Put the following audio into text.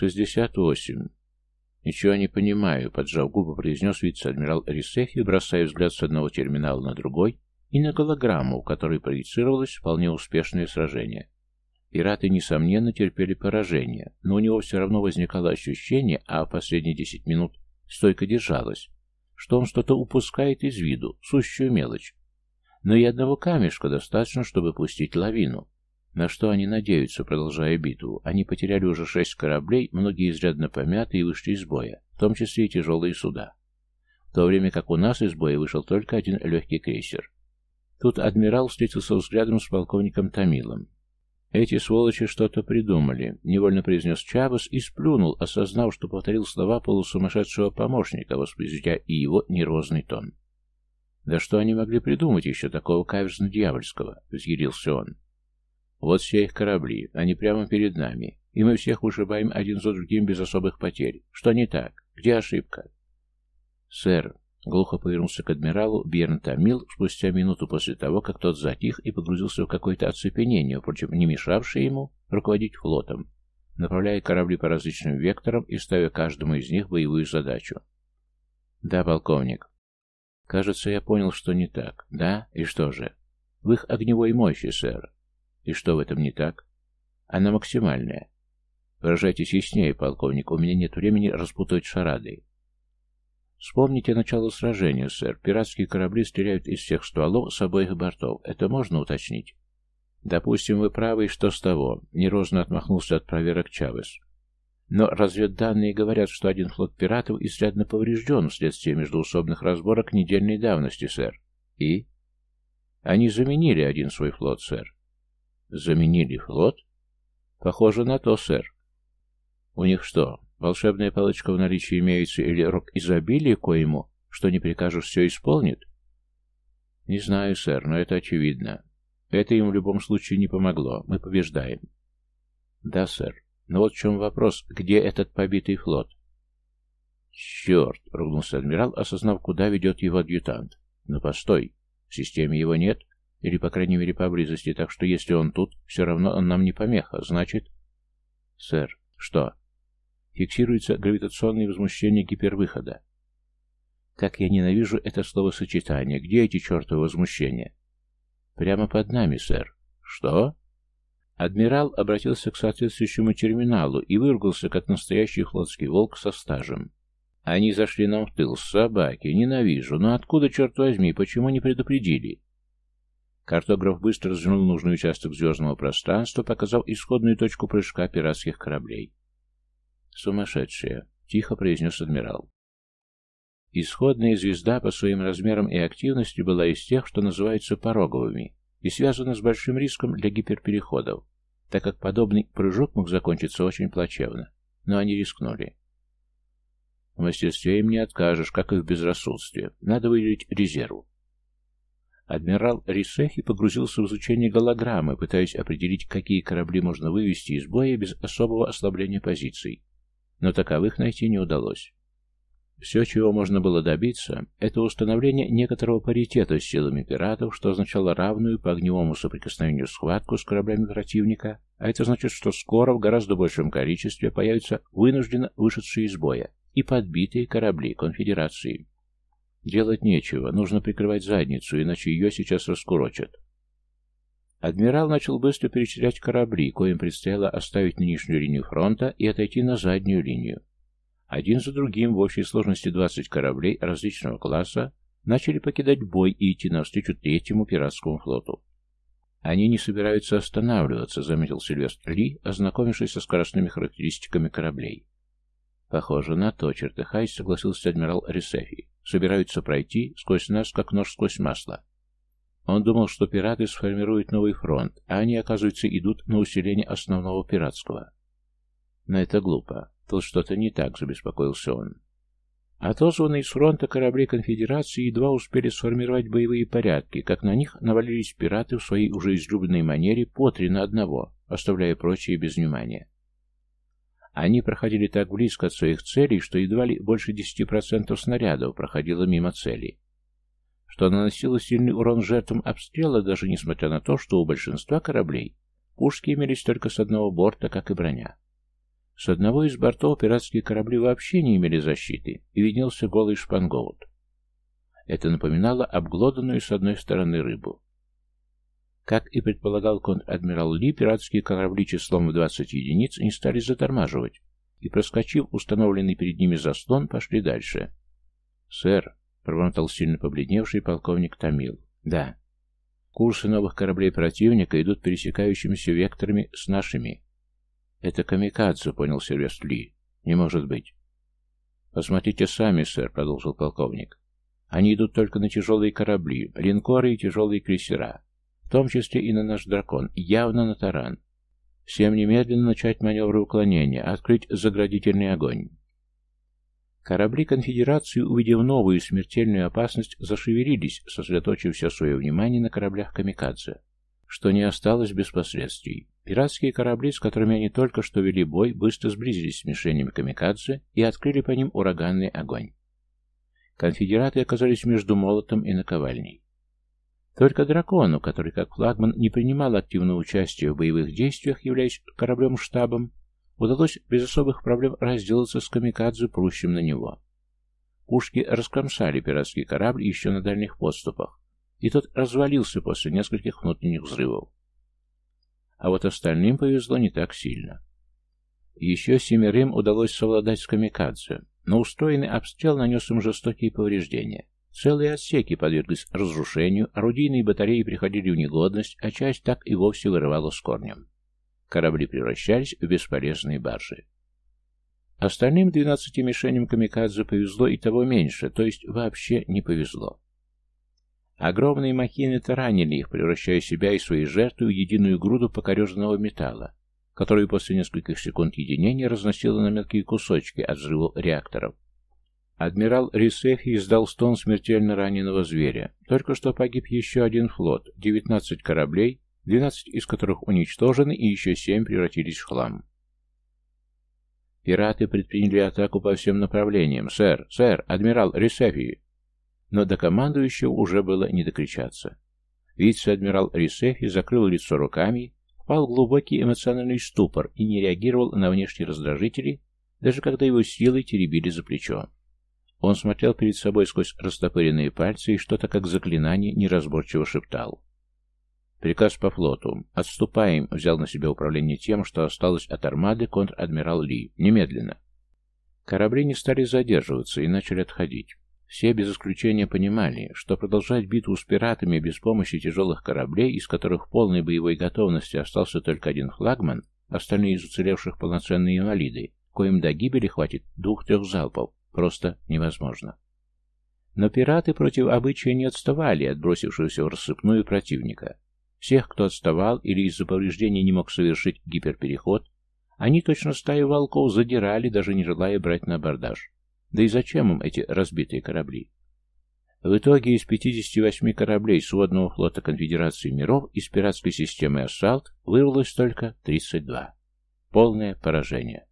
«Шестьдесят восемь». «Ничего не понимаю», — поджав губы, произнес вице-адмирал Рисефи, бросая взгляд с одного терминала на другой и на голограмму, у которой проецировалось вполне успешное сражение. Пираты, несомненно, терпели поражение, но у него все равно возникало ощущение, а в последние десять минут стойко держалось, что он что-то упускает из виду, сущую мелочь. Но и одного камешка достаточно, чтобы пустить лавину. На что они надеются, продолжая битву? Они потеряли уже шесть кораблей, многие изрядно помяты и вышли из боя, в том числе и тяжелые суда. В то время как у нас из боя вышел только один легкий крейсер. Тут адмирал встретился взглядом с полковником Томилом. «Эти сволочи что-то придумали», — невольно произнес Чабас и сплюнул, осознав, что повторил слова полусумасшедшего помощника, воспроизведя и его нервозный тон. «Да что они могли придумать еще такого каверзно-дьявольского?» — взъярился он. Вот все их корабли, они прямо перед нами, и мы всех вышибаем один за другим без особых потерь. Что не так? Где ошибка? Сэр, глухо повернулся к адмиралу Берн Тамил спустя минуту после того, как тот затих и погрузился в какое-то оцепенение, впрочем, не мешавшее ему руководить флотом, направляя корабли по различным векторам и ставя каждому из них боевую задачу. Да, полковник. Кажется, я понял, что не так. Да? И что же? В их огневой мощи, сэр. И что в этом не так? Она максимальная. Выражайтесь яснее, полковник, у меня нет времени распутывать шарады. Вспомните начало сражения, сэр. Пиратские корабли стреляют из всех стволов с обоих бортов. Это можно уточнить? Допустим, вы правы, и что с того? Нерозно отмахнулся от проверок Чавес. Но разведданные говорят, что один флот пиратов изрядно поврежден вследствие междуусобных разборок недельной давности, сэр. И? Они заменили один свой флот, сэр. Заменили флот? Похоже на то, сэр. У них что, волшебная палочка в наличии имеется или рок изобилия коему, что не прикажешь, все исполнит? Не знаю, сэр, но это очевидно. Это им в любом случае не помогло. Мы побеждаем. Да, сэр. Но вот в чем вопрос. Где этот побитый флот? Черт, ругнулся адмирал, осознав, куда ведет его адъютант. Но постой, в системе его нет. Или, по крайней мере, поблизости, так что если он тут, все равно он нам не помеха, значит... Сэр, что? Фиксируется гравитационное возмущение гипервыхода. Как я ненавижу это словосочетание. Где эти чертовы возмущения? Прямо под нами, сэр. Что? Адмирал обратился к соответствующему терминалу и выругался, как настоящий флотский волк со стажем. Они зашли нам в тыл, собаки, ненавижу. Но откуда, черт возьми, почему не предупредили? Картограф быстро развернул нужный участок звездного пространства, показал исходную точку прыжка пиратских кораблей. «Сумасшедшие!» — тихо произнес адмирал. Исходная звезда по своим размерам и активности была из тех, что называются пороговыми, и связана с большим риском для гиперпереходов, так как подобный прыжок мог закончиться очень плачевно. Но они рискнули. В мастерстве им не откажешь, как и в безрассудстве. Надо выделить резерв. Адмирал Рисехи погрузился в изучение голограммы, пытаясь определить, какие корабли можно вывести из боя без особого ослабления позиций. Но таковых найти не удалось. Все, чего можно было добиться, это установление некоторого паритета с силами пиратов, что означало равную по огневому соприкосновению схватку с кораблями противника, а это значит, что скоро в гораздо большем количестве появятся вынужденно вышедшие из боя и подбитые корабли конфедерации. Делать нечего, нужно прикрывать задницу, иначе ее сейчас раскурочат. Адмирал начал быстро перечислять корабли, коим предстояло оставить нынешнюю линию фронта и отойти на заднюю линию. Один за другим в общей сложности 20 кораблей различного класса начали покидать бой и идти навстречу третьему пиратскому флоту. «Они не собираются останавливаться», — заметил Сильвестр Ли, ознакомившись со скоростными характеристиками кораблей. «Похоже на то», — чертыхаясь, согласился адмирал Ресефи. «Собираются пройти сквозь нас, как нож сквозь масло». Он думал, что пираты сформируют новый фронт, а они, оказывается, идут на усиление основного пиратского. Но это глупо. Тут что-то не так, забеспокоился он. Отозванные с фронта корабли конфедерации едва успели сформировать боевые порядки, как на них навалились пираты в своей уже излюбленной манере по три на одного, оставляя прочие без внимания. Они проходили так близко от своих целей, что едва ли больше 10% снарядов проходило мимо цели. Что наносило сильный урон жертвам обстрела, даже несмотря на то, что у большинства кораблей пушки имелись только с одного борта, как и броня. С одного из бортов пиратские корабли вообще не имели защиты, и виднелся голый шпангоут. Это напоминало обглоданную с одной стороны рыбу. Как и предполагал контр-адмирал Ли, пиратские корабли числом в 20 единиц не стали затормаживать, и, проскочив установленный перед ними заслон, пошли дальше. «Сэр», — пробормотал сильно побледневший полковник Томил, — «да». Курсы новых кораблей противника идут пересекающимися векторами с нашими. «Это камикадзе», — понял Сильвестр Ли. «Не может быть». «Посмотрите сами, сэр», — продолжил полковник. «Они идут только на тяжелые корабли, линкоры и тяжелые крейсера, в том числе и на наш дракон, явно на таран. Всем немедленно начать маневры уклонения, открыть заградительный огонь». Корабли конфедерации, увидев новую смертельную опасность, зашевелились, сосредоточив все свое внимание на кораблях камикадзе, что не осталось без последствий. Пиратские корабли, с которыми они только что вели бой, быстро сблизились с мишенями камикадзе и открыли по ним ураганный огонь. Конфедераты оказались между молотом и наковальней. Только дракону, который как флагман не принимал активного участия в боевых действиях, являясь кораблем-штабом, удалось без особых проблем разделаться с камикадзе, прущим на него. Пушки раскромсали пиратский корабль еще на дальних подступах, и тот развалился после нескольких внутренних взрывов а вот остальным повезло не так сильно. Еще семерым удалось совладать с камикадзе, но устроенный обстрел нанес им жестокие повреждения. Целые отсеки подверглись разрушению, орудийные батареи приходили в негодность, а часть так и вовсе вырывала с корнем. Корабли превращались в бесполезные баржи. Остальным двенадцати мишеням камикадзе повезло и того меньше, то есть вообще не повезло. Огромные махины таранили их, превращая себя и свои жертвы в единую груду покореженного металла, которую после нескольких секунд единения разносило на мелкие кусочки от взрывов реакторов. Адмирал Рисефи издал стон смертельно раненого зверя. Только что погиб еще один флот, 19 кораблей, 12 из которых уничтожены и еще 7 превратились в хлам. Пираты предприняли атаку по всем направлениям. «Сэр! Сэр! Адмирал Рисефи!» но до командующего уже было не докричаться. Вице-адмирал Рисефи закрыл лицо руками, впал в глубокий эмоциональный ступор и не реагировал на внешние раздражители, даже когда его силой теребили за плечо. Он смотрел перед собой сквозь растопыренные пальцы и что-то как заклинание неразборчиво шептал. Приказ по флоту. «Отступаем», — взял на себя управление тем, что осталось от армады контр-адмирал Ли. «Немедленно». Корабли не стали задерживаться и начали отходить. Все без исключения понимали, что продолжать битву с пиратами без помощи тяжелых кораблей, из которых в полной боевой готовности остался только один флагман, остальные из уцелевших полноценные инвалиды, коим до гибели хватит двух-трех залпов, просто невозможно. Но пираты против обычая не отставали от бросившегося в рассыпную противника. Всех, кто отставал или из-за повреждений не мог совершить гиперпереход, они точно стаю волков задирали, даже не желая брать на абордаж. Да и зачем им эти разбитые корабли? В итоге из 58 кораблей сводного флота Конфедерации миров из пиратской системы «Ассалт» вырвалось только 32. Полное поражение.